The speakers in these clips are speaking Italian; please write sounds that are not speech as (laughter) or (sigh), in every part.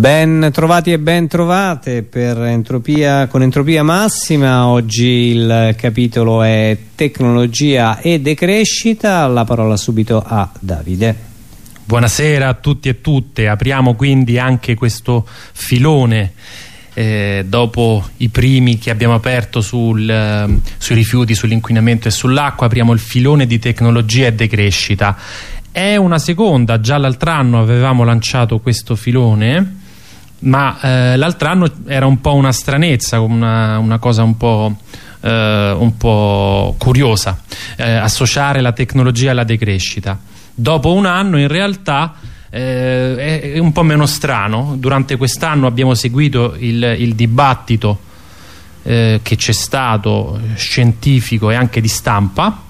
Ben trovati e ben trovate entropia, con Entropia Massima, oggi il capitolo è Tecnologia e Decrescita, la parola subito a Davide. Buonasera a tutti e tutte, apriamo quindi anche questo filone eh, dopo i primi che abbiamo aperto sul, eh, sui rifiuti, sull'inquinamento e sull'acqua, apriamo il filone di tecnologia e decrescita. È una seconda, già l'altro anno avevamo lanciato questo filone ma eh, l'altro anno era un po' una stranezza, una, una cosa un po', eh, un po curiosa, eh, associare la tecnologia alla decrescita. Dopo un anno in realtà eh, è un po' meno strano, durante quest'anno abbiamo seguito il, il dibattito eh, che c'è stato scientifico e anche di stampa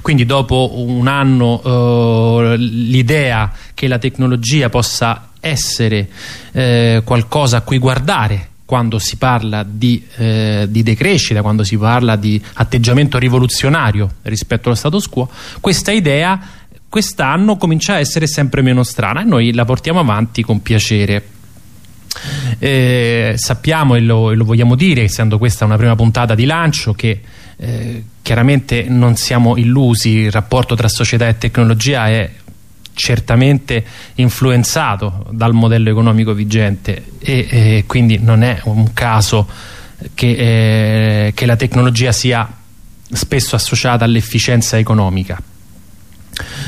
quindi dopo un anno eh, l'idea che la tecnologia possa essere eh, qualcosa a cui guardare quando si parla di, eh, di, decrescita, quando si parla di atteggiamento rivoluzionario rispetto allo status quo, questa idea quest'anno comincia a essere sempre meno strana e noi la portiamo avanti con piacere. Eh, sappiamo e lo, e lo, vogliamo dire, essendo questa una prima puntata di lancio, che eh, chiaramente non siamo illusi, il rapporto tra società e tecnologia è certamente influenzato dal modello economico vigente e, e quindi non è un caso che, eh, che la tecnologia sia spesso associata all'efficienza economica.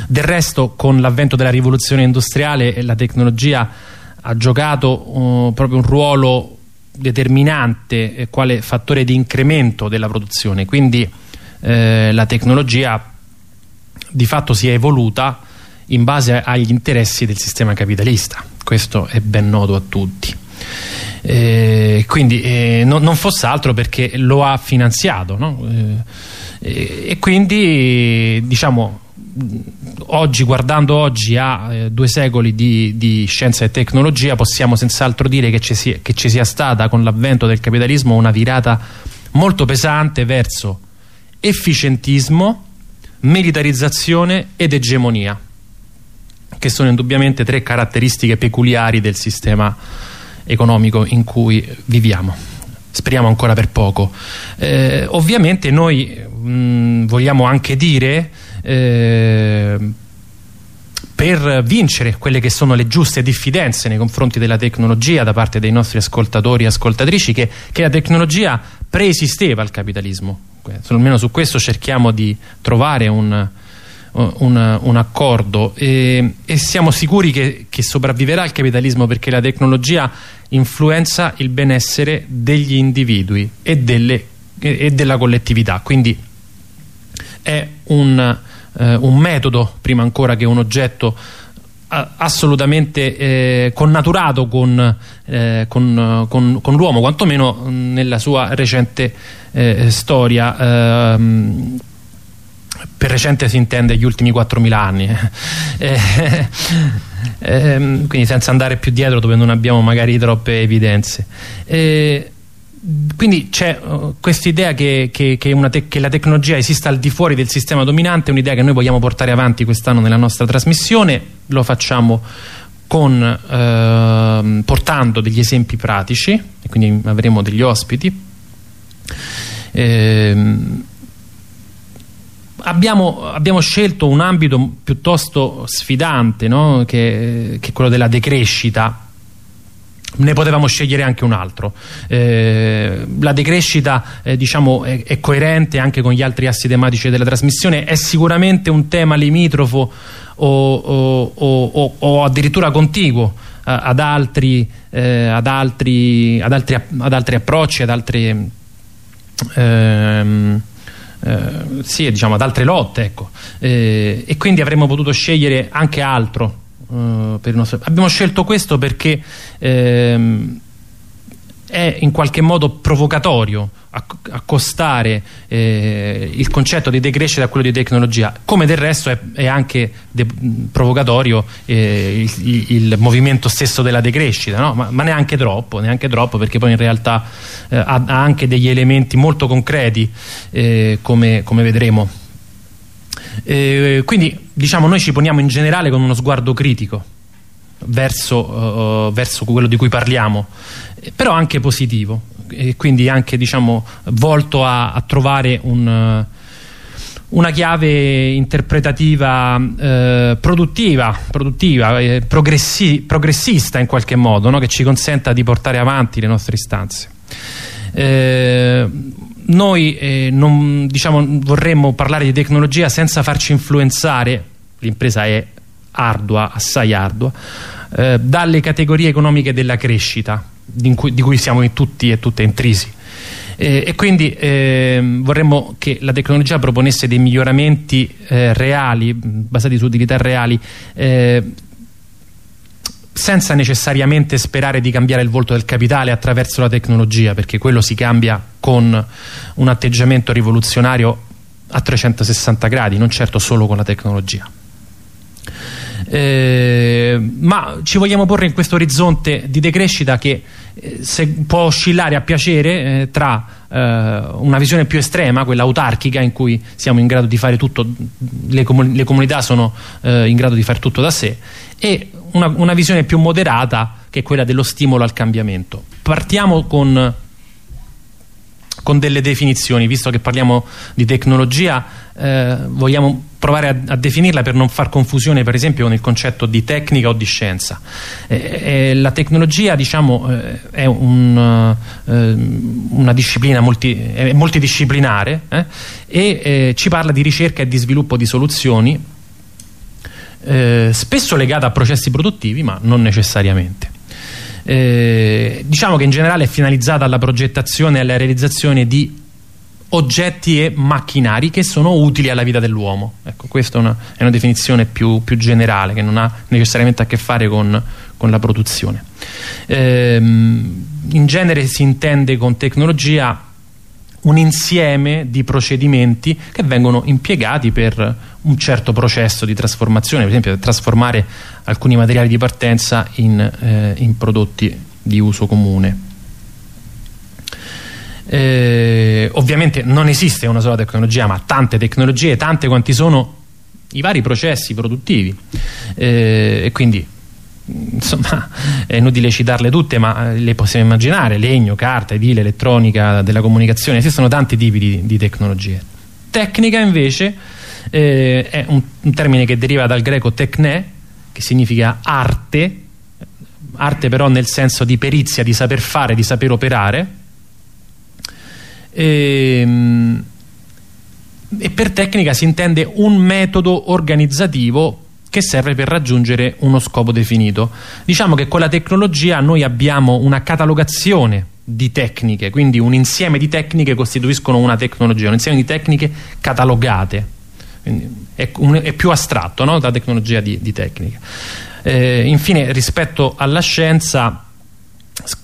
Del resto con l'avvento della rivoluzione industriale la tecnologia ha giocato uh, proprio un ruolo determinante eh, quale fattore di incremento della produzione quindi eh, la tecnologia di fatto si è evoluta in base agli interessi del sistema capitalista. Questo è ben noto a tutti. Eh, quindi eh, no, non fosse altro perché lo ha finanziato no? eh, e quindi diciamo oggi guardando oggi a eh, due secoli di, di, scienza e tecnologia possiamo senz'altro dire che ci, sia, che ci sia stata con l'avvento del capitalismo una virata molto pesante verso efficientismo militarizzazione ed egemonia che sono indubbiamente tre caratteristiche peculiari del sistema economico in cui viviamo. Speriamo ancora per poco. Eh, ovviamente noi mh, vogliamo anche dire eh, per vincere quelle che sono le giuste diffidenze nei confronti della tecnologia da parte dei nostri ascoltatori e ascoltatrici che, che la tecnologia preesisteva al capitalismo. Almeno su questo cerchiamo di trovare un, un, un accordo. E, e, siamo sicuri che, che, sopravviverà il capitalismo perché la tecnologia influenza il benessere degli individui e, delle, e, della collettività. Quindi è un, eh, un, metodo prima ancora che un oggetto assolutamente eh, connaturato con, eh, con, con, con l'uomo quantomeno nella sua recente eh, storia. Ehm, per recente si intende gli ultimi 4.000 anni. (laughs) Eh, eh, quindi senza andare più dietro dove non abbiamo magari troppe evidenze. Eh, quindi c'è uh, questa idea che, che, che, che, la tecnologia esista al di fuori del sistema dominante un'idea che noi vogliamo portare avanti quest'anno nella nostra trasmissione. Lo facciamo con, eh, portando degli esempi pratici quindi avremo degli ospiti. Eh, abbiamo, abbiamo, scelto un ambito piuttosto sfidante no? che, che, è quello della decrescita. Ne potevamo scegliere anche un altro. Eh, la decrescita eh, diciamo è, è, coerente anche con gli altri assi tematici della trasmissione. È sicuramente un tema limitrofo o, o, o, o addirittura contiguo eh, ad, altri, ad, altri, ad, altri, ad altri approcci ad altri ehm, eh, sì, diciamo, ad altre lotte ecco. eh, e quindi avremmo potuto scegliere anche altro eh, per il nostro... abbiamo scelto questo perché ehm, è in qualche modo provocatorio accostare eh, il concetto di decrescita a quello di tecnologia. Come del resto è, è anche provocatorio eh, il, il, movimento stesso della decrescita no? ma, ma, neanche troppo neanche troppo perché poi in realtà eh, ha, ha, anche degli elementi molto concreti eh, come, come vedremo. Eh, quindi diciamo noi ci poniamo in generale con uno sguardo critico verso, uh, verso quello di cui parliamo però anche positivo e quindi anche diciamo, volto a, a trovare un, una chiave interpretativa eh, produttiva, produttiva eh, progressi, progressista in qualche modo no? che ci consenta di portare avanti le nostre istanze eh, noi eh, non, diciamo, vorremmo parlare di tecnologia senza farci influenzare l'impresa è ardua, assai ardua eh, dalle categorie economiche della crescita di cui, di cui siamo tutti e tutte intrisi eh, e quindi eh, vorremmo che la tecnologia proponesse dei miglioramenti eh, reali basati su utilità reali eh, senza necessariamente sperare di cambiare il volto del capitale attraverso la tecnologia perché quello si cambia con un atteggiamento rivoluzionario a 360 gradi non certo solo con la tecnologia eh, ma ci vogliamo porre in questo orizzonte di decrescita che eh, può oscillare a piacere eh, tra eh, una visione più estrema, quella autarchica in cui siamo in grado di fare tutto, le, comun le comunità sono eh, in grado di fare tutto da sé e una, una visione più moderata che è quella dello stimolo al cambiamento. Partiamo con con delle definizioni, visto che parliamo di tecnologia eh, vogliamo provare a, a, definirla per non far confusione per esempio con il concetto di tecnica o di scienza. Eh, eh, la tecnologia diciamo eh, è un, eh, una disciplina multi, multidisciplinare eh, e ci parla di ricerca e di sviluppo di soluzioni spesso legata a processi produttivi ma non necessariamente eh, diciamo che in generale è finalizzata alla progettazione e alla realizzazione di oggetti e macchinari che sono utili alla vita dell'uomo. Ecco questa è una, è una definizione più, più, generale che non ha necessariamente a che fare con, con la produzione. Ehm, in genere si intende con tecnologia un insieme di procedimenti che vengono impiegati per un certo processo di trasformazione, per esempio trasformare alcuni materiali di partenza in, eh, in prodotti di uso comune. Eh, ovviamente non esiste una sola tecnologia ma tante tecnologie, tante quanti sono i vari processi produttivi eh, e quindi insomma è inutile citarle tutte ma le possiamo immaginare legno, carta, edile, elettronica, della comunicazione esistono tanti tipi di, di tecnologie tecnica invece eh, è un, un, termine che deriva dal greco tecne che significa arte arte però nel senso di perizia, di saper fare, di saper operare e, ehm, e per tecnica si intende un metodo organizzativo che serve per raggiungere uno scopo definito. Diciamo che con la tecnologia noi abbiamo una catalogazione di tecniche, quindi un insieme di tecniche costituiscono una tecnologia, un insieme di tecniche catalogate. È, un, è, più astratto no? la tecnologia di, di tecnica. Eh, infine, rispetto alla scienza,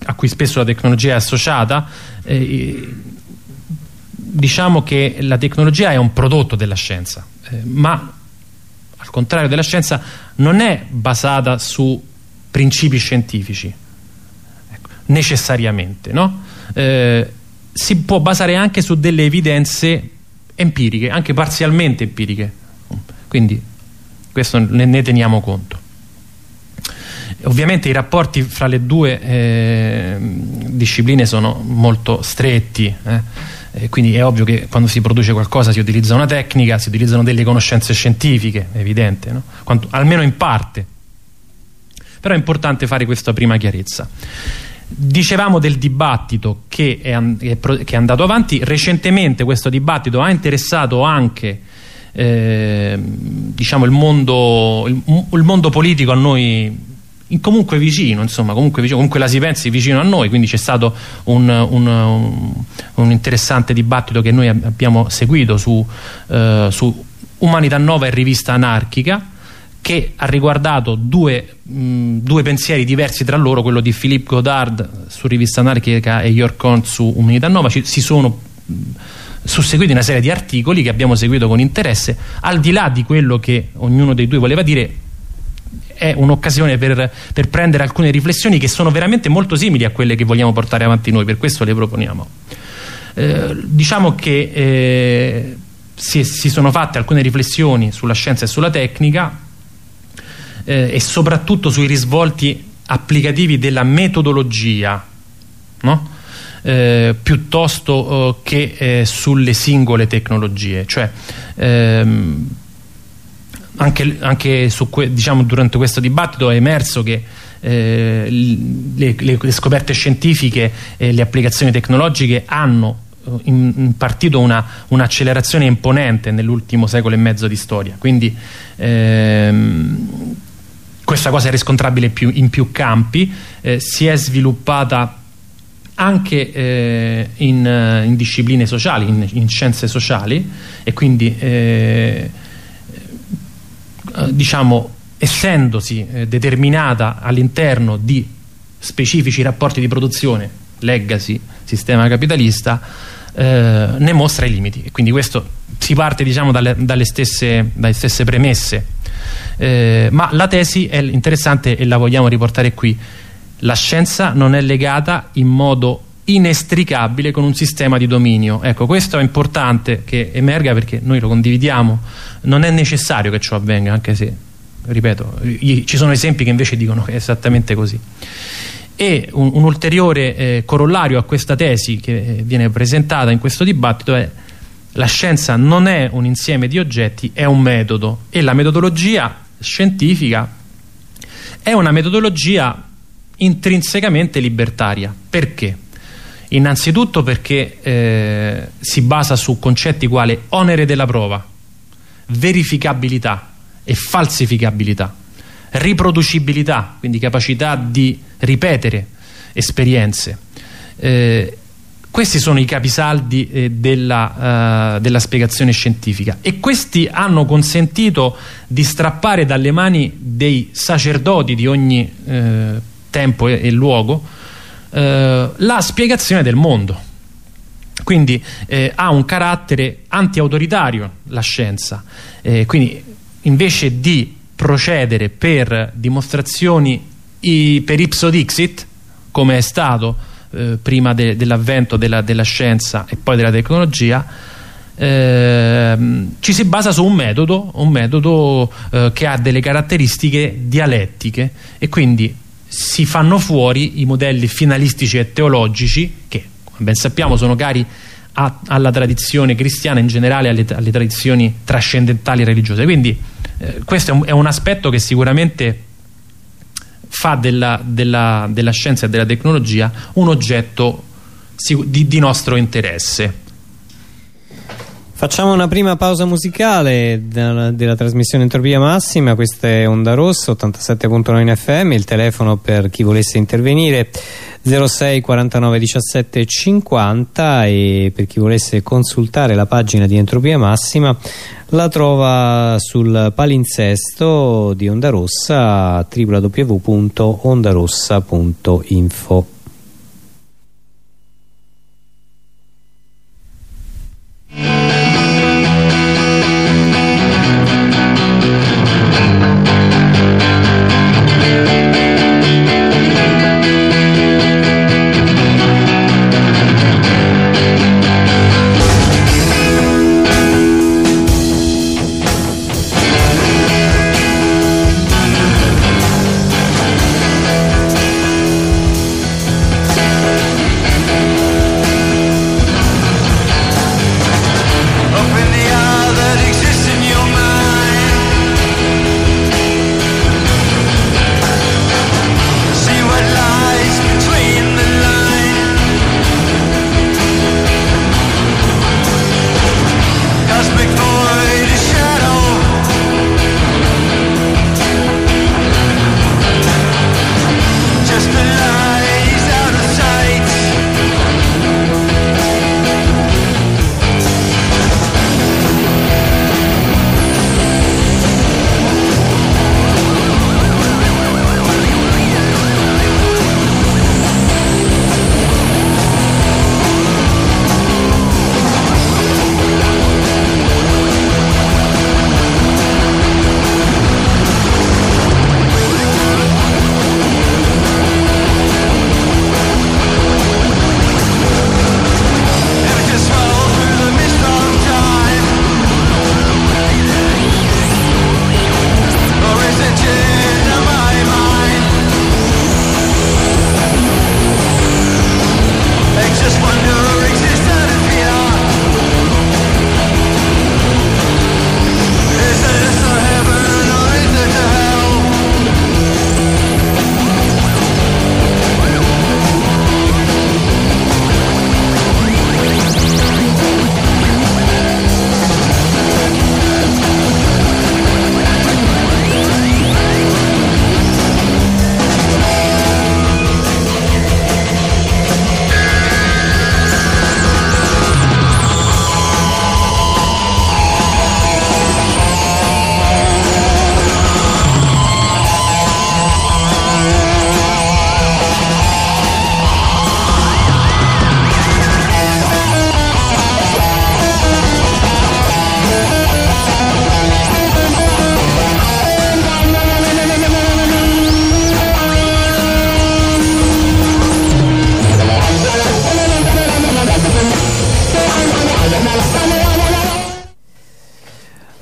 a cui spesso la tecnologia è associata, eh, diciamo che la tecnologia è un prodotto della scienza, eh, ma al contrario della scienza non è basata su principi scientifici ecco, necessariamente no? eh, si può basare anche su delle evidenze empiriche anche parzialmente empiriche quindi questo ne, ne teniamo conto ovviamente i rapporti fra le due eh, discipline sono molto stretti eh quindi è ovvio che quando si produce qualcosa si utilizza una tecnica, si utilizzano delle conoscenze scientifiche, è evidente, no? Quanto, almeno in parte. Però è importante fare questa prima chiarezza. Dicevamo del dibattito che è, che è andato avanti, recentemente questo dibattito ha interessato anche eh, diciamo il mondo, il, il mondo politico a noi comunque vicino, insomma, comunque, vicino, comunque la si pensi vicino a noi, quindi c'è stato un, un, un, interessante dibattito che noi abbiamo seguito su, eh, su Umanità Nova e Rivista Anarchica che ha riguardato due, mh, due, pensieri diversi tra loro, quello di Philippe Godard su Rivista Anarchica e York Horn su Umanità Nova, Ci, si sono mh, susseguiti una serie di articoli che abbiamo seguito con interesse, al di là di quello che ognuno dei due voleva dire è un'occasione per, per, prendere alcune riflessioni che sono veramente molto simili a quelle che vogliamo portare avanti noi, per questo le proponiamo. Eh, diciamo che eh, si, si, sono fatte alcune riflessioni sulla scienza e sulla tecnica eh, e soprattutto sui risvolti applicativi della metodologia no? eh, piuttosto eh, che eh, sulle singole tecnologie cioè ehm, anche, anche que diciamo, durante questo dibattito è emerso che eh, le, le, le, scoperte scientifiche e le applicazioni tecnologiche hanno impartito un'accelerazione un imponente nell'ultimo secolo e mezzo di storia quindi ehm, questa cosa è riscontrabile più, in più campi eh, si è sviluppata anche eh, in, in, discipline sociali, in, in, scienze sociali e quindi eh, diciamo essendosi eh, determinata all'interno di specifici rapporti di produzione legacy, sistema capitalista eh, ne mostra i limiti. E quindi questo si parte diciamo dalle, dalle, stesse, dalle stesse, premesse eh, ma la tesi è interessante e la vogliamo riportare qui. La scienza non è legata in modo inestricabile con un sistema di dominio. Ecco questo è importante che emerga perché noi lo condividiamo. Non è necessario che ciò avvenga anche se ripeto ci sono esempi che invece dicono che è esattamente così. E un, un ulteriore eh, corollario a questa tesi che eh, viene presentata in questo dibattito è la scienza non è un insieme di oggetti, è un metodo e la metodologia scientifica è una metodologia intrinsecamente libertaria. Perché? Innanzitutto perché eh, si basa su concetti quali onere della prova, verificabilità e falsificabilità, riproducibilità, quindi capacità di ripetere esperienze. Eh, questi sono i capisaldi eh, della, uh, della, spiegazione scientifica. E questi hanno consentito di strappare dalle mani dei sacerdoti di ogni eh, tempo e, e luogo eh, la spiegazione del mondo. Quindi eh, ha un carattere anti-autoritario la scienza eh, quindi invece di procedere per dimostrazioni per ipso dixit come è stato eh, prima de, dell'avvento della, della, scienza e poi della tecnologia eh, ci si basa su un metodo, un metodo eh, che ha delle caratteristiche dialettiche e quindi si fanno fuori i modelli finalistici e teologici che ben sappiamo sono cari a, alla tradizione cristiana in generale alle, alle tradizioni trascendentali religiose. Quindi eh, questo è un, è un aspetto che sicuramente fa della, della, della scienza e della tecnologia un oggetto di, di nostro interesse Facciamo una prima pausa musicale della, della, trasmissione Entropia Massima, questa è Onda Rossa 87.9 FM, il telefono per chi volesse intervenire 06 49 17 50 e per chi volesse consultare la pagina di Entropia Massima la trova sul palinsesto di Onda Rossa www.ondarossa.info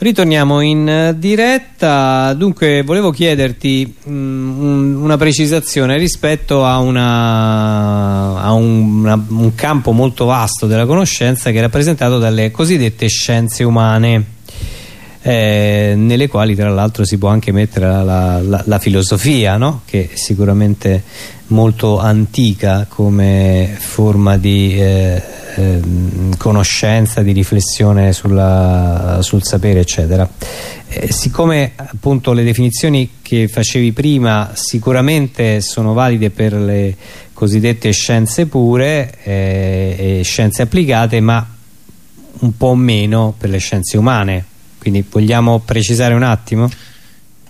Ritorniamo in diretta, dunque volevo chiederti um, una precisazione rispetto a, una, a un, una, un, campo molto vasto della conoscenza che è rappresentato dalle cosiddette scienze umane eh, nelle quali tra l'altro si può anche mettere la, la, la filosofia no? che è sicuramente molto antica come forma di eh, Ehm, conoscenza, di riflessione sulla, sul sapere eccetera. Eh, siccome appunto le definizioni che facevi prima sicuramente sono valide per le cosiddette scienze pure eh, e scienze applicate ma un po' meno per le scienze umane quindi vogliamo precisare un attimo?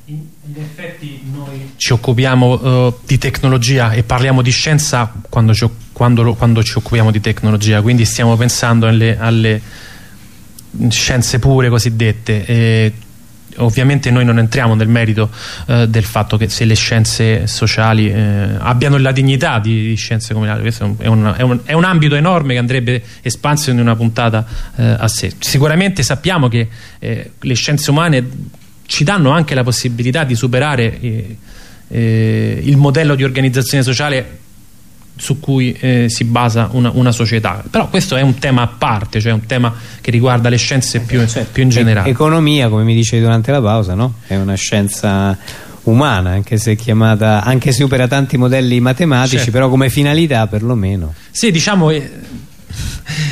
In, effetti noi ci occupiamo uh, di tecnologia e parliamo di scienza quando ci, quando, quando ci, occupiamo di tecnologia, quindi stiamo pensando alle, alle scienze pure cosiddette. E ovviamente noi non entriamo nel merito uh, del fatto che se le scienze sociali uh, abbiano la dignità di, di scienze come le questo è un, è, un, è un, ambito enorme che andrebbe espanso in una puntata a sé. Sicuramente sappiamo che le scienze umane ci danno anche la possibilità di superare eh, eh, il modello di organizzazione sociale su cui eh, si basa una, una, società però questo è un tema a parte cioè un tema che riguarda le scienze più, certo. più in generale economia come mi dicevi durante la pausa no? è una scienza umana anche se chiamata anche se supera tanti modelli matematici certo. però come finalità perlomeno sì diciamo eh,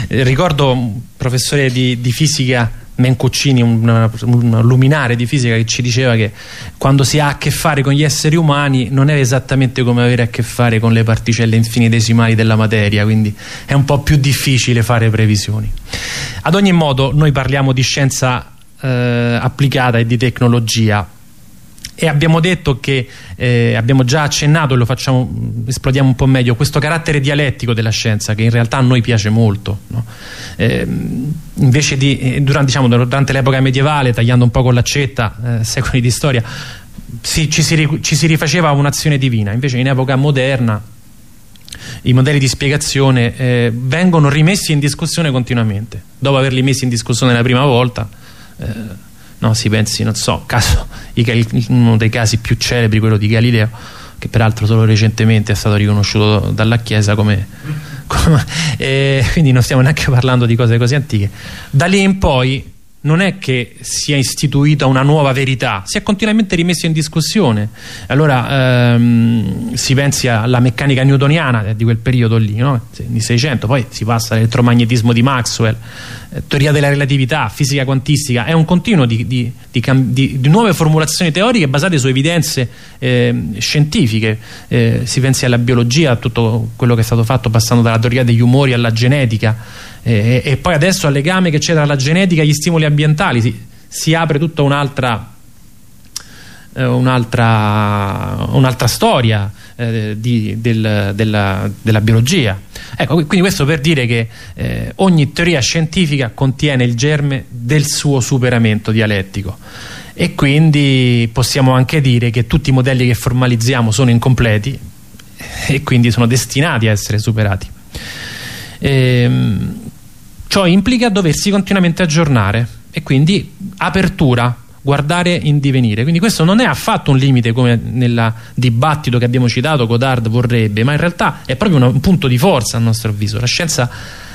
ricordo un professore di, di fisica Mencuccini, un, un, luminare di fisica che ci diceva che quando si ha a che fare con gli esseri umani non è esattamente come avere a che fare con le particelle infinitesimali della materia, quindi è un po' più difficile fare previsioni. Ad ogni modo noi parliamo di scienza eh, applicata e di tecnologia e abbiamo detto che eh, abbiamo già accennato e lo facciamo esplodiamo un po' meglio questo carattere dialettico della scienza che in realtà a noi piace molto no? eh, invece di eh, durante, diciamo, durante l'epoca medievale tagliando un po' con l'accetta eh, (laughs) secoli di storia si, ci, si, ci si rifaceva un'azione divina invece in epoca moderna i modelli di spiegazione eh, vengono rimessi in discussione continuamente dopo averli messi in discussione la prima volta eh, no? si pensi, non so, caso, uno dei casi più celebri, quello di Galileo, che peraltro solo recentemente è stato riconosciuto dalla Chiesa come, come (laughs) eh, quindi non stiamo neanche parlando di cose così antiche. Da lì in poi non è che sia istituita una nuova verità, si è continuamente rimesso in discussione. Allora ehm, si pensi alla meccanica newtoniana di quel periodo lì, no? di 600, poi si passa all'elettromagnetismo di Maxwell, eh, teoria della relatività, fisica quantistica, è un continuo di, di, di, di nuove formulazioni teoriche basate su evidenze eh, scientifiche. Eh, si pensi alla biologia, a tutto quello che è stato fatto passando dalla teoria degli umori alla genetica e, e poi adesso al legame che c'è tra la genetica e gli stimoli ambientali si, si apre tutta un'altra eh, un'altra un storia eh, di, del, della, della, biologia. Ecco quindi questo per dire che eh, ogni teoria scientifica contiene il germe del suo superamento dialettico. E quindi possiamo anche dire che tutti i modelli che formalizziamo sono incompleti (laughs) e quindi sono destinati a essere superati. Ehm, Ciò implica doversi continuamente aggiornare e quindi apertura, guardare in divenire. Quindi questo non è affatto un limite come nel dibattito che abbiamo citato Godard vorrebbe, ma in realtà è proprio un punto di forza a nostro avviso. La scienza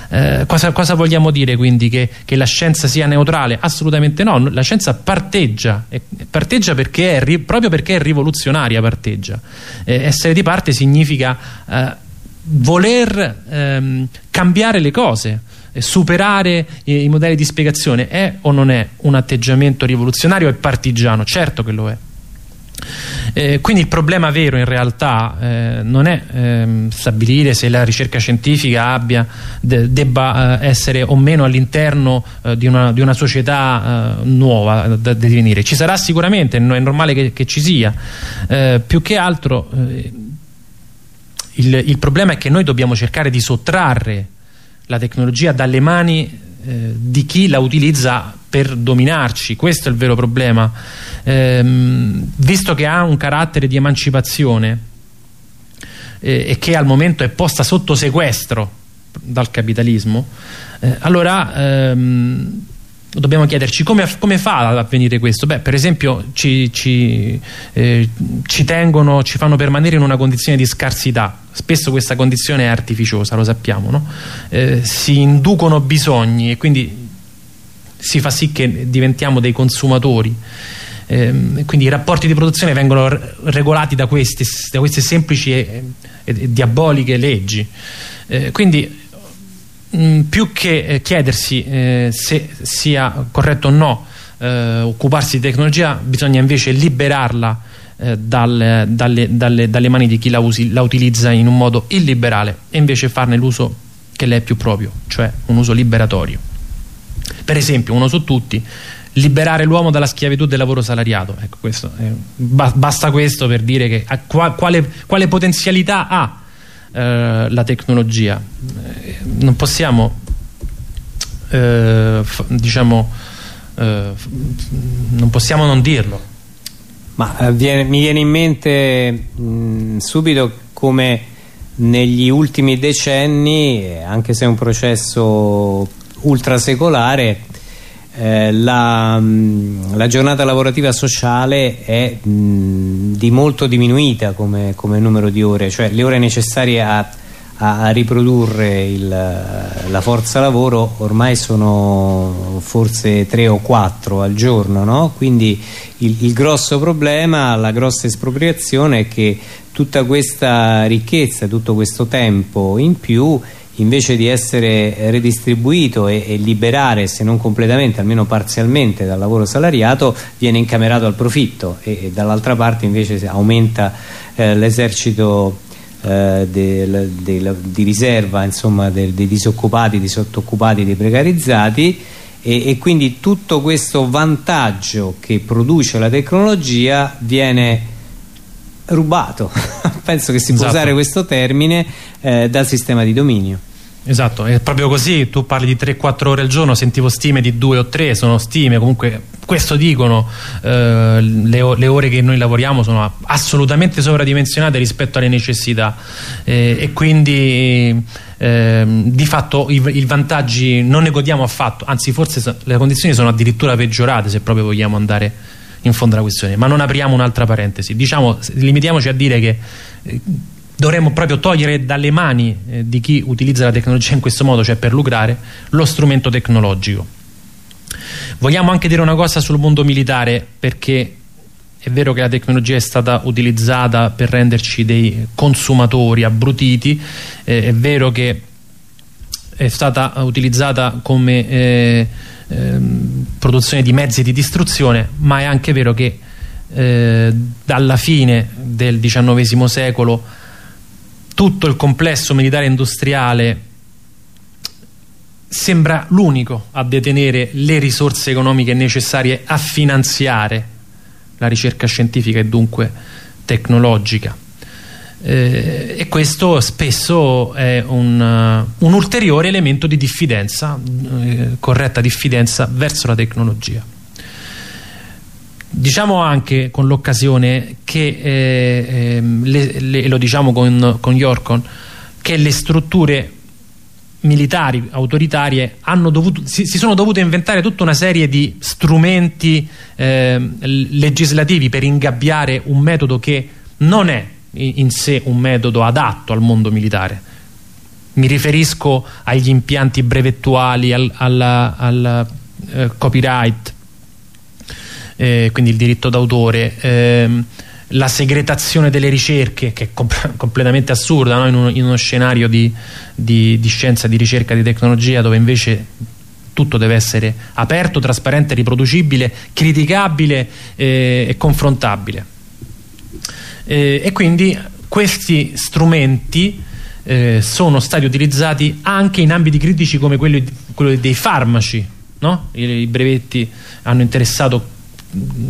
eh, cosa, cosa, vogliamo dire quindi? Che, che, la scienza sia neutrale? Assolutamente no, la scienza parteggia, parteggia perché è, proprio perché è rivoluzionaria parteggia. Eh, essere di parte significa eh, voler ehm, cambiare le cose superare i, modelli di spiegazione è o non è un atteggiamento rivoluzionario e partigiano? Certo che lo è. Eh, quindi il problema vero in realtà eh, non è eh, stabilire se la ricerca scientifica abbia, de, debba eh, essere o meno all'interno eh, di, di, una società eh, nuova da, da, divenire. Ci sarà sicuramente, è normale che, che ci sia. più che altro il, il problema è che noi dobbiamo cercare di sottrarre la tecnologia dalle mani eh, di chi la utilizza per dominarci, questo è il vero problema. Ehm, visto che ha un carattere di emancipazione eh, e che al momento è posta sotto sequestro dal capitalismo, eh, allora ehm, dobbiamo chiederci come, come, fa ad avvenire questo? Beh, per esempio ci, ci, eh, ci, tengono, ci fanno permanere in una condizione di scarsità spesso questa condizione è artificiosa, lo sappiamo no? eh, si inducono bisogni e quindi si fa sì che diventiamo dei consumatori eh, quindi i rapporti di produzione vengono regolati da queste, da queste semplici e, e, e, diaboliche leggi eh, quindi mh, più che eh, chiedersi eh, se sia corretto o no eh, occuparsi di tecnologia bisogna invece liberarla eh, dal, dalle, dalle, dalle, mani di chi la, usi, la utilizza in un modo illiberale e invece farne l'uso che le è più proprio cioè un uso liberatorio. Per esempio uno su tutti liberare l'uomo dalla schiavitù del lavoro salariato. Ecco, questo, eh, ba basta questo per dire che, qua, quale, quale potenzialità ha eh, la tecnologia. Eh, non possiamo eh, diciamo eh, non possiamo non dirlo. Ma eh, viene, mi viene in mente mh, subito come negli ultimi decenni anche se è un processo ultrasecolare eh, la, la, giornata lavorativa sociale è mh, di molto diminuita come, come, numero di ore, cioè le ore necessarie a, a, riprodurre il, la forza lavoro ormai sono forse tre o quattro al giorno, no? quindi il, il grosso problema, la grossa espropriazione è che tutta questa ricchezza, tutto questo tempo in più invece di essere redistribuito e, e, liberare se non completamente almeno parzialmente dal lavoro salariato viene incamerato al profitto e, e dall'altra parte invece aumenta eh, l'esercito eh, del, del, di riserva insomma, del, dei disoccupati, dei sottooccupati, dei precarizzati e, e, quindi tutto questo vantaggio che produce la tecnologia viene rubato (laughs) penso che si esatto. può usare questo termine eh, dal sistema di dominio Esatto, è proprio così, tu parli di 3-4 ore al giorno, sentivo stime di 2 o 3, sono stime, comunque questo dicono, eh, le, le, ore che noi lavoriamo sono assolutamente sovradimensionate rispetto alle necessità eh, e quindi eh, di fatto i, i, vantaggi non ne godiamo affatto, anzi forse le condizioni sono addirittura peggiorate se proprio vogliamo andare in fondo alla questione, ma non apriamo un'altra parentesi, diciamo, limitiamoci a dire che eh, dovremmo proprio togliere dalle mani eh, di chi utilizza la tecnologia in questo modo, cioè per lucrare, lo strumento tecnologico. Vogliamo anche dire una cosa sul mondo militare perché è vero che la tecnologia è stata utilizzata per renderci dei consumatori abbrutiti, eh, è vero che è stata utilizzata come eh, eh, produzione di mezzi di distruzione, ma è anche vero che eh, dalla fine del XIX secolo tutto il complesso militare industriale sembra l'unico a detenere le risorse economiche necessarie a finanziare la ricerca scientifica e dunque tecnologica. Eh, e questo spesso è un, uh, un ulteriore elemento di diffidenza eh, corretta diffidenza verso la tecnologia Diciamo anche con l'occasione che, eh, ehm, le, le, lo diciamo con, con Yorkon, che le strutture militari, autoritarie dovuto, si, si, sono dovute inventare tutta una serie di strumenti eh, legislativi per ingabbiare un metodo che non è in sé un metodo adatto al mondo militare. Mi riferisco agli impianti brevettuali al, al, al uh, copyright eh, quindi il diritto d'autore ehm, la segretazione delle ricerche che è comp (laughs) completamente assurda no? in, uno, in, uno, scenario di, di, di scienza, di ricerca, di tecnologia dove invece tutto deve essere aperto, trasparente, riproducibile, criticabile eh, e confrontabile eh, e quindi questi strumenti eh, sono stati utilizzati anche in ambiti critici come quello, quello dei farmaci no? I, I brevetti hanno interessato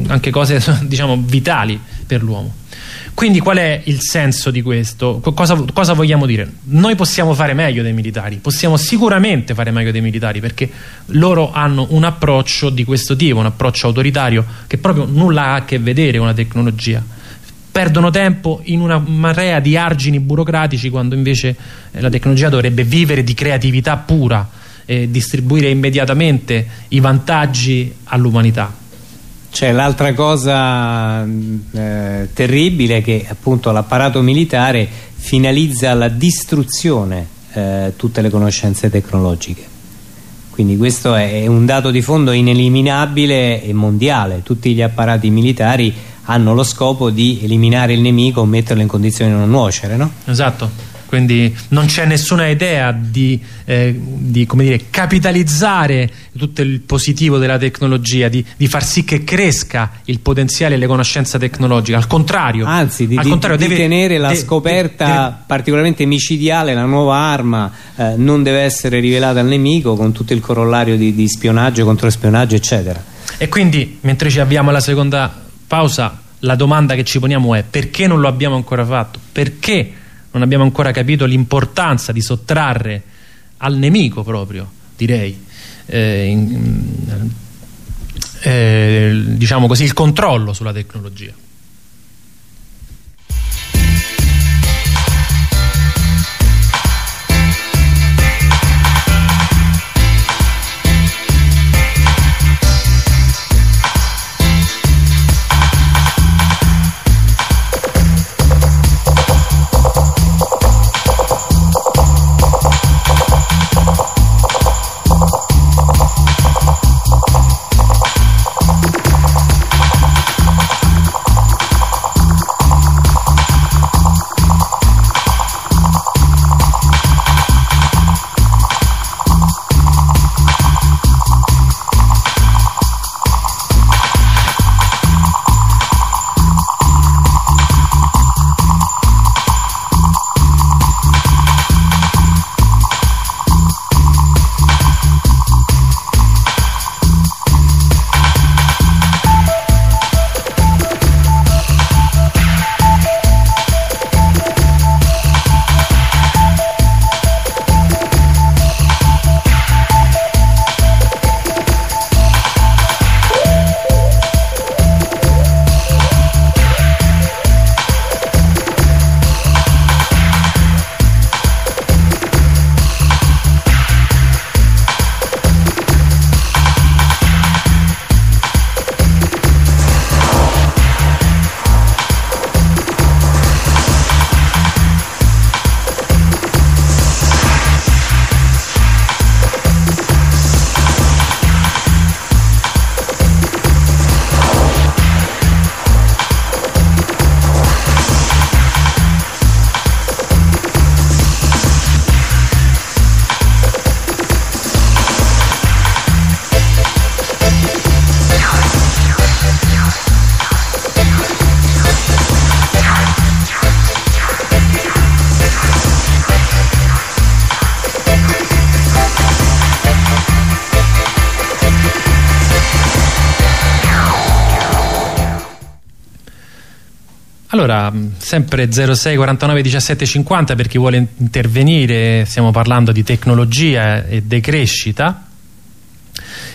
anche cose (laughs) diciamo vitali per l'uomo quindi qual è il senso di questo? Cosa, cosa, vogliamo dire? Noi possiamo fare meglio dei militari, possiamo sicuramente fare meglio dei militari perché loro hanno un approccio di questo tipo, un approccio autoritario che proprio nulla ha a che vedere con la tecnologia. Perdono tempo in una marea di argini burocratici quando invece eh, la tecnologia dovrebbe vivere di creatività pura e distribuire immediatamente i vantaggi all'umanità. C'è l'altra cosa eh, terribile che appunto l'apparato militare finalizza alla distruzione eh, tutte le conoscenze tecnologiche. Quindi questo è un dato di fondo ineliminabile e mondiale. Tutti gli apparati militari hanno lo scopo di eliminare il nemico o metterlo in condizioni di non nuocere no? esatto quindi non c'è nessuna idea di, eh, di dire, capitalizzare tutto il positivo della tecnologia, di, di, far sì che cresca il potenziale delle conoscenze tecnologiche, al contrario. Anzi, di, al contrario, di, deve, tenere la scoperta deve, particolarmente micidiale, la nuova arma eh, non deve essere rivelata al nemico con tutto il corollario di, spionaggio, controspionaggio, eccetera. E quindi, mentre ci avviamo alla seconda pausa, la domanda che ci poniamo è perché non lo abbiamo ancora fatto? Perché non abbiamo ancora capito l'importanza di sottrarre al nemico proprio, direi, eh, in, eh, diciamo così, il controllo sulla tecnologia. Sempre 06 49 17 50 per chi vuole intervenire, stiamo parlando di tecnologia e decrescita.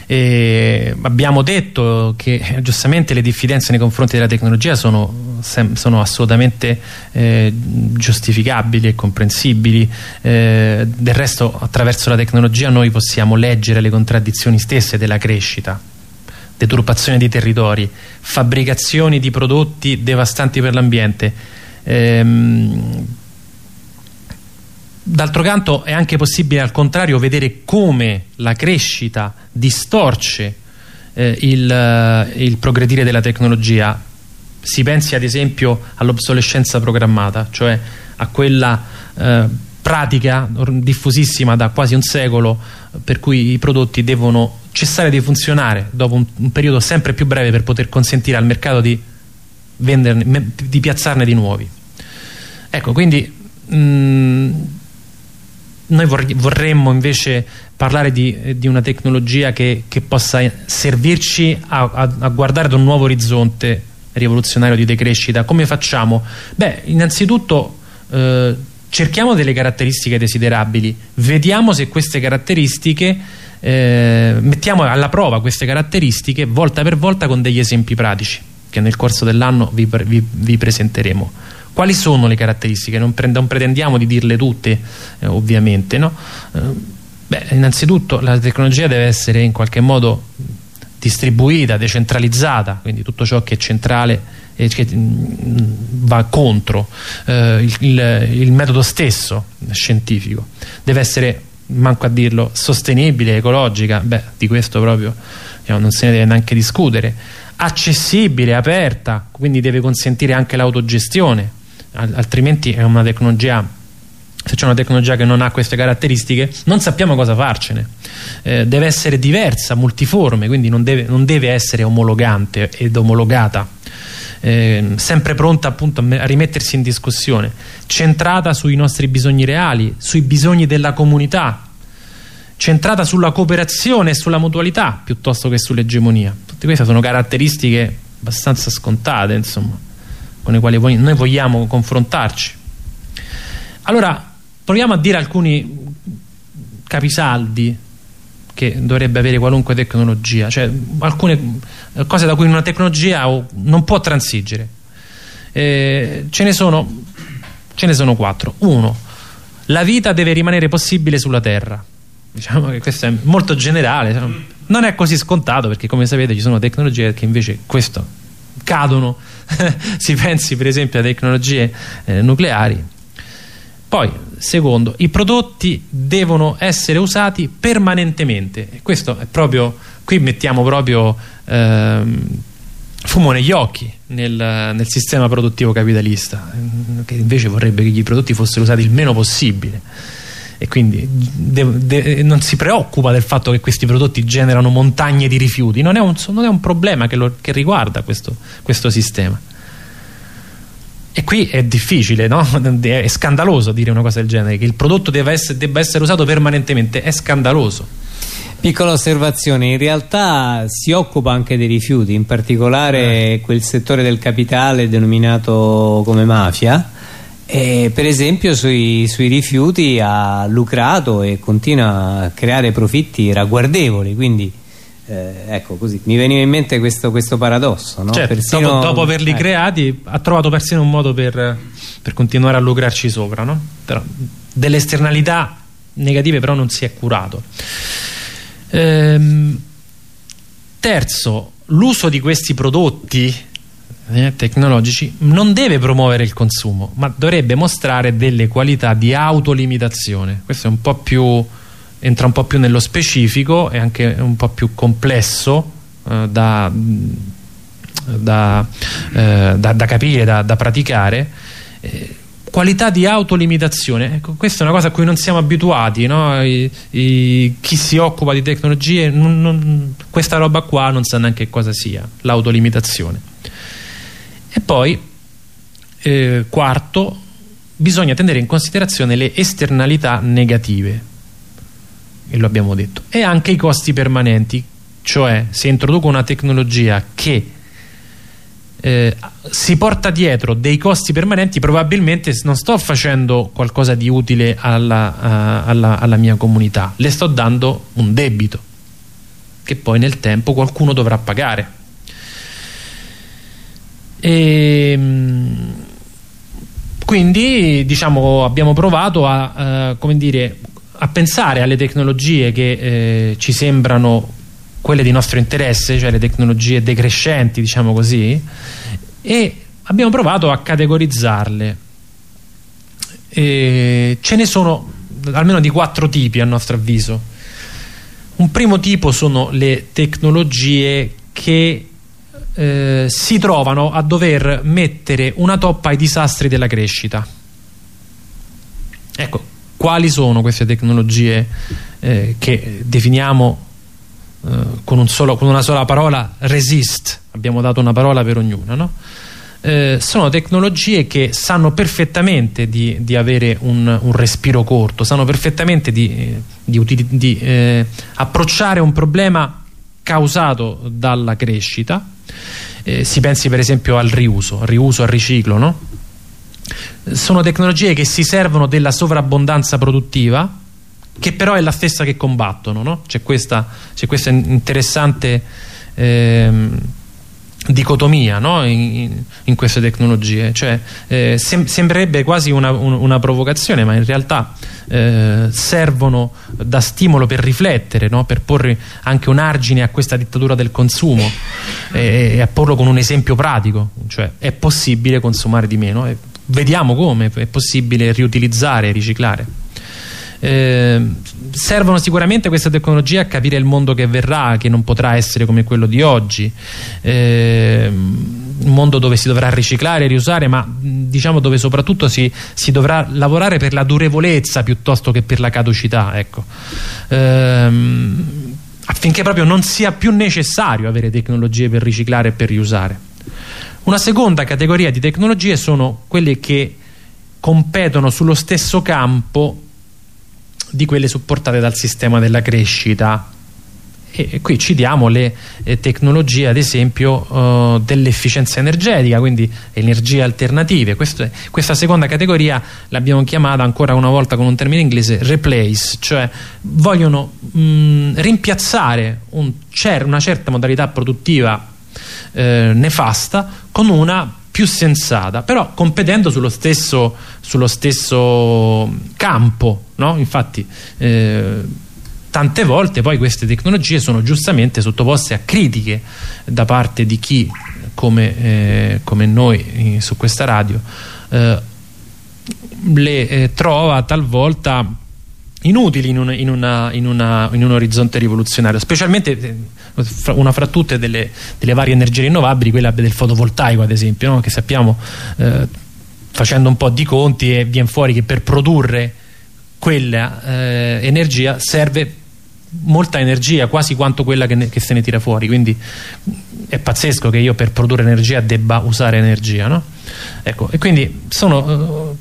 E abbiamo detto che giustamente le diffidenze nei confronti della tecnologia sono, sono assolutamente eh, giustificabili e comprensibili eh, del resto attraverso la tecnologia noi possiamo leggere le contraddizioni stesse della crescita deturpazione di territori, fabbricazioni di prodotti devastanti per l'ambiente. Ehm, D'altro canto è anche possibile al contrario vedere come la crescita distorce eh, il, eh, il, progredire della tecnologia. Si pensi ad esempio all'obsolescenza programmata, cioè a quella eh, pratica diffusissima da quasi un secolo per cui i prodotti devono cessare di funzionare dopo un, un periodo sempre più breve per poter consentire al mercato di, venderne, di piazzarne di nuovi. Ecco, quindi mh, mm, noi vorremmo invece parlare di, di una tecnologia che, che, possa servirci a, a, a guardare ad un nuovo orizzonte rivoluzionario di decrescita. Come facciamo? Beh, innanzitutto eh, cerchiamo delle caratteristiche desiderabili, vediamo se queste caratteristiche eh, mettiamo alla prova queste caratteristiche volta per volta con degli esempi pratici che nel corso dell'anno vi, vi, vi, presenteremo. Quali sono le caratteristiche? Non, non pretendiamo di dirle tutte, eh, ovviamente. No? Eh, Beh, innanzitutto la tecnologia deve essere in qualche modo distribuita, decentralizzata, quindi tutto ciò che è centrale e che mm, va contro eh, il, il, il metodo stesso scientifico. Deve essere, manco a dirlo, sostenibile, ecologica, beh, di questo proprio diciamo, non se ne deve neanche discutere, accessibile, aperta, quindi deve consentire anche l'autogestione, altrimenti è una tecnologia se c'è una tecnologia che non ha queste caratteristiche non sappiamo cosa farcene. Eh, deve essere diversa, multiforme quindi non deve, non deve essere omologante ed omologata. Eh, sempre pronta appunto a rimettersi in discussione. Centrata sui nostri bisogni reali sui bisogni della comunità centrata sulla cooperazione e sulla mutualità piuttosto che sull'egemonia. Tutte queste sono caratteristiche abbastanza scontate insomma con le quali noi vogliamo confrontarci. Allora proviamo a dire alcuni capisaldi che dovrebbe avere qualunque tecnologia cioè alcune cose da cui una tecnologia non può transigere. Eh, ce, ne sono, ce ne sono quattro. Uno la vita deve rimanere possibile sulla terra diciamo che questo è molto generale non è così scontato perché come sapete ci sono tecnologie che invece questo cadono (laughs) si pensi per esempio a tecnologie eh, nucleari poi, secondo, i prodotti devono essere usati permanentemente. E questo è proprio, qui mettiamo proprio ehm, fumo negli occhi nel, nel, sistema produttivo capitalista, che invece vorrebbe che i prodotti fossero usati il meno possibile. E quindi de, de, non si preoccupa del fatto che questi prodotti generano montagne di rifiuti, non è un, non è un problema che, lo, che riguarda questo, questo sistema. E qui è difficile, no? (laughs) è scandaloso dire una cosa del genere, che il prodotto essere, debba essere usato permanentemente, è scandaloso. Piccola osservazione, in realtà si occupa anche dei rifiuti, in particolare eh. quel settore del capitale denominato come mafia, e per esempio sui, sui, rifiuti ha lucrato e continua a creare profitti ragguardevoli, quindi eh, ecco così mi veniva in mente questo, questo paradosso no? certo, persino, dopo, dopo, averli eh. creati ha trovato persino un modo per, per continuare a lucrarci sopra no? delle esternalità negative però non si è curato ehm, terzo l'uso di questi prodotti tecnologici non deve promuovere il consumo ma dovrebbe mostrare delle qualità di autolimitazione. Questo un più entra un po' più nello specifico è anche un po' più complesso eh, da, da, eh, da, da, capire, da, praticare. Eh, qualità di autolimitazione ecco, questa è una cosa a cui non siamo abituati no? I, i, chi si occupa di tecnologie non, non, questa roba qua non sa neanche cosa sia l'autolimitazione. e poi eh, quarto bisogna tenere in considerazione le esternalità negative. E lo abbiamo detto. E anche i costi permanenti cioè se introduco una tecnologia che eh, si porta dietro dei costi permanenti probabilmente non sto facendo qualcosa di utile alla, uh, alla, alla mia comunità. Le sto dando un debito che poi nel tempo qualcuno dovrà pagare e, ehm, quindi diciamo abbiamo provato a come dire a pensare alle tecnologie che eh, ci sembrano quelle di nostro interesse, cioè le tecnologie decrescenti, diciamo così, e abbiamo provato a categorizzarle. E ce ne sono almeno di quattro tipi a nostro avviso. Un primo tipo sono le tecnologie che eh, si trovano a dover mettere una toppa ai disastri della crescita. Ecco, quali sono queste tecnologie eh, che definiamo eh, con, un solo, con, una sola parola resist abbiamo dato una parola per ognuna no? eh, sono tecnologie che sanno perfettamente di, di avere un, un, respiro corto sanno perfettamente di, di, di eh, approcciare un problema causato dalla crescita eh, si pensi per esempio al riuso, al riuso, al riciclo no? sono tecnologie che si servono della sovrabbondanza produttiva che però è la stessa che combattono no? c'è questa, questa, interessante ehm, dicotomia no? in, in, queste tecnologie cioè, eh, sem sembrerebbe quasi una, un, una, provocazione ma in realtà eh, servono da stimolo per riflettere, no? per porre anche un argine a questa dittatura del consumo e, e a porlo con un esempio pratico, cioè è possibile consumare di meno, e vediamo come è possibile riutilizzare e riciclare. Eh, servono sicuramente queste tecnologie a capire il mondo che verrà, che non potrà essere come quello di oggi. Eh, un mondo dove si dovrà riciclare e riusare, ma diciamo dove soprattutto si, si, dovrà lavorare per la durevolezza piuttosto che per la caducità. Ecco. Eh, affinché proprio non sia più necessario avere tecnologie per riciclare e per riusare. Una seconda categoria di tecnologie sono quelle che competono sullo stesso campo di quelle supportate dal sistema della crescita. E qui ci diamo le eh, tecnologie ad esempio uh, dell'efficienza energetica quindi energie alternative. Questa seconda categoria l'abbiamo chiamata ancora una volta con un termine inglese replace cioè vogliono mh, rimpiazzare un cer una certa modalità produttiva eh, nefasta con una più sensata, però competendo sullo stesso, sullo stesso campo, no? infatti eh, tante volte poi queste tecnologie sono giustamente sottoposte a critiche da parte di chi come, eh, come noi eh, su questa radio eh, le eh, trova talvolta inutili in, una, in, una, in, una, in, un orizzonte rivoluzionario, specialmente una fra tutte delle, delle, varie energie rinnovabili, quella del fotovoltaico ad esempio, no? che sappiamo eh, facendo un po' di conti e viene fuori che per produrre quella eh, energia serve molta energia, quasi quanto quella che, ne, che, se ne tira fuori, quindi è pazzesco che io per produrre energia debba usare energia, no? Ecco, e quindi sono... Uh,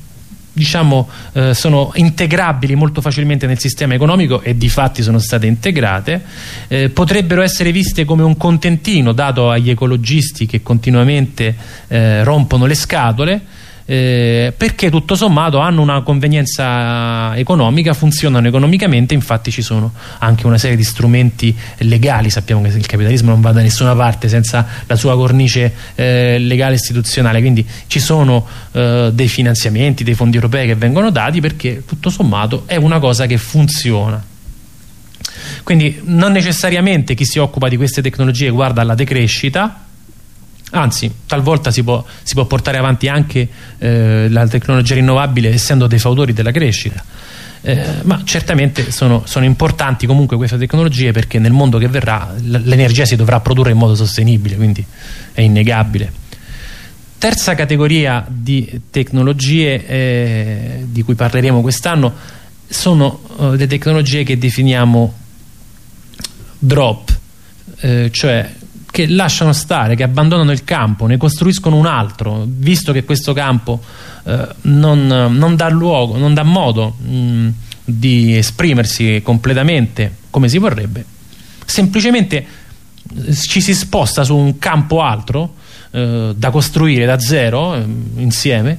diciamo, eh, sono integrabili molto facilmente nel sistema economico e di fatti sono state integrate, eh, potrebbero essere viste come un contentino dato agli ecologisti che continuamente eh, rompono le scatole eh, perché tutto sommato hanno una convenienza economica, funzionano economicamente, infatti ci sono anche una serie di strumenti legali, sappiamo che il capitalismo non va da nessuna parte senza la sua cornice eh, legale istituzionale, quindi ci sono eh, dei finanziamenti, dei fondi europei che vengono dati perché tutto sommato è una cosa che funziona. Quindi non necessariamente chi si occupa di queste tecnologie guarda alla decrescita, anzi talvolta si può, si può portare avanti anche eh, la tecnologia rinnovabile essendo dei fautori della crescita. Eh, ma certamente sono, sono, importanti comunque queste tecnologie perché nel mondo che verrà l'energia si dovrà produrre in modo sostenibile quindi è innegabile. Terza categoria di tecnologie eh, di cui parleremo quest'anno sono eh, le tecnologie che definiamo drop eh, cioè che lasciano stare, che abbandonano il campo, ne costruiscono un altro, visto che questo campo eh, non, non, dà luogo, non dà modo mh, mm, di esprimersi completamente come si vorrebbe, semplicemente eh, ci si sposta su un campo altro eh, da costruire da zero eh, insieme,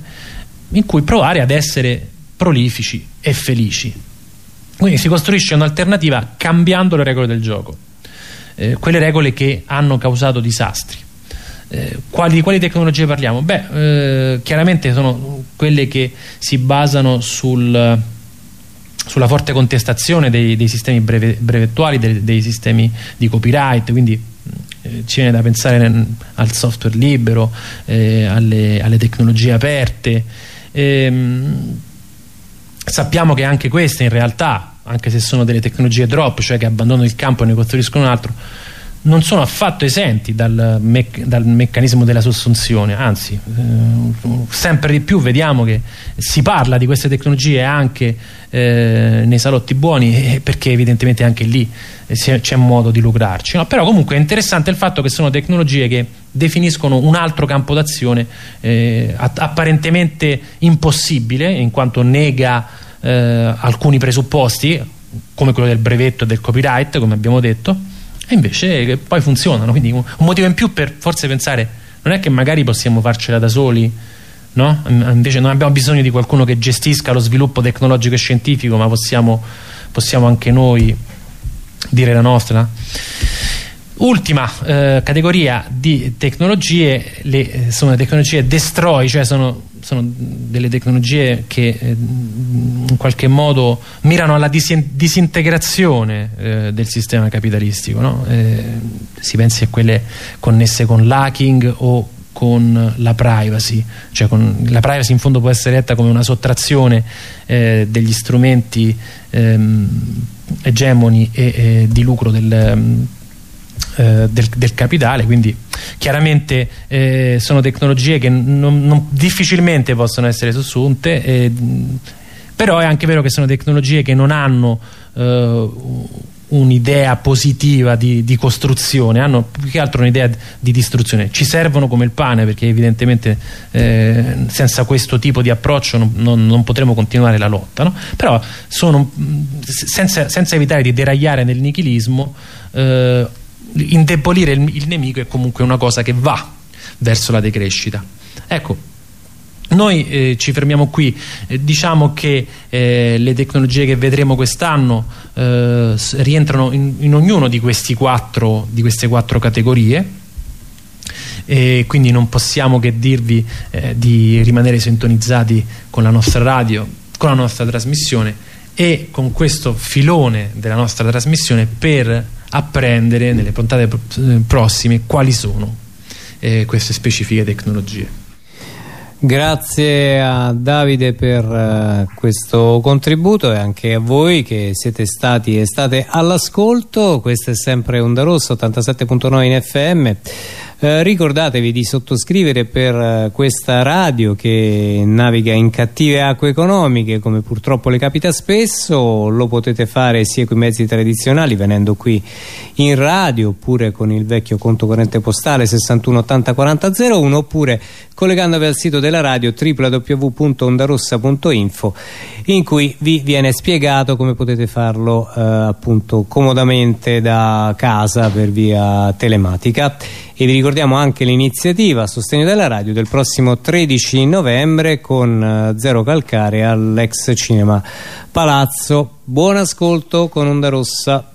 in cui provare ad essere prolifici e felici. Quindi si costruisce un'alternativa cambiando le regole del gioco eh, quelle regole che hanno causato disastri. Eh, quali, quali tecnologie parliamo? Beh, eh, chiaramente sono quelle che si basano sul, sulla forte contestazione dei, dei sistemi breve, brevettuali, dei, dei, sistemi di copyright, quindi eh, ci viene da pensare al software libero, eh, alle, alle, tecnologie aperte. Ehm, sappiamo che anche queste in realtà anche se sono delle tecnologie drop, cioè che abbandonano il campo e ne costruiscono un altro, non sono affatto esenti dal, mec dal meccanismo della sussunzione, anzi eh, sempre di più vediamo che si parla di queste tecnologie anche eh, nei salotti buoni eh, perché evidentemente anche lì eh, c'è modo di lucrarci, no? però comunque è interessante il fatto che sono tecnologie che definiscono un altro campo d'azione eh, apparentemente impossibile in quanto nega eh, alcuni presupposti come quello del brevetto e del copyright come abbiamo detto e invece poi funzionano quindi un, motivo in più per forse pensare non è che magari possiamo farcela da soli no? invece non abbiamo bisogno di qualcuno che gestisca lo sviluppo tecnologico e scientifico ma possiamo, possiamo anche noi dire la nostra ultima eh, categoria di tecnologie le, sono le tecnologie destroy cioè sono sono delle tecnologie che eh, in qualche modo mirano alla disintegrazione eh, del sistema capitalistico no? eh, si pensi a quelle connesse con l'hacking o con la privacy cioè con, la privacy in fondo può essere letta come una sottrazione eh, degli strumenti ehm, egemoni e, e, di lucro del, eh, del, del, capitale quindi chiaramente eh, sono tecnologie che non, non difficilmente possono essere sussunte eh, però è anche vero che sono tecnologie che non hanno eh, un'idea positiva di, di, costruzione, hanno più che altro un'idea di distruzione. Ci servono come il pane perché evidentemente eh, senza questo tipo di approccio non, non, non potremo continuare la lotta. No? Però sono, senza, senza, evitare di deragliare nel nichilismo, eh, indebolire il, il nemico è comunque una cosa che va verso la decrescita. Ecco, noi eh, ci fermiamo qui, eh, diciamo che eh, le tecnologie che vedremo quest'anno eh, rientrano in, in, ognuno di, di, queste quattro categorie e quindi non possiamo che dirvi eh, di rimanere sintonizzati con la nostra radio, con la nostra trasmissione e con questo filone della nostra trasmissione per apprendere nelle puntate eh, prossime quali sono queste specifiche tecnologie. Grazie a Davide per uh, questo contributo e anche a voi che siete stati e state all'ascolto. Questo è sempre Onda Rossa 87.9 in FM. Eh, ricordatevi di sottoscrivere per eh, questa radio che naviga in cattive acque economiche come purtroppo le capita spesso. Lo potete fare sia con i mezzi tradizionali venendo qui in radio oppure con il vecchio conto corrente postale 61 80 40 01 oppure collegandovi al sito della radio www.ondarossa.info in cui vi viene spiegato come potete farlo eh, appunto comodamente da casa per via telematica e vi ricordiamo anche l'iniziativa a sostegno della radio del prossimo 13 novembre con uh, Zero Calcare all'ex cinema Palazzo. Buon ascolto con Onda Rossa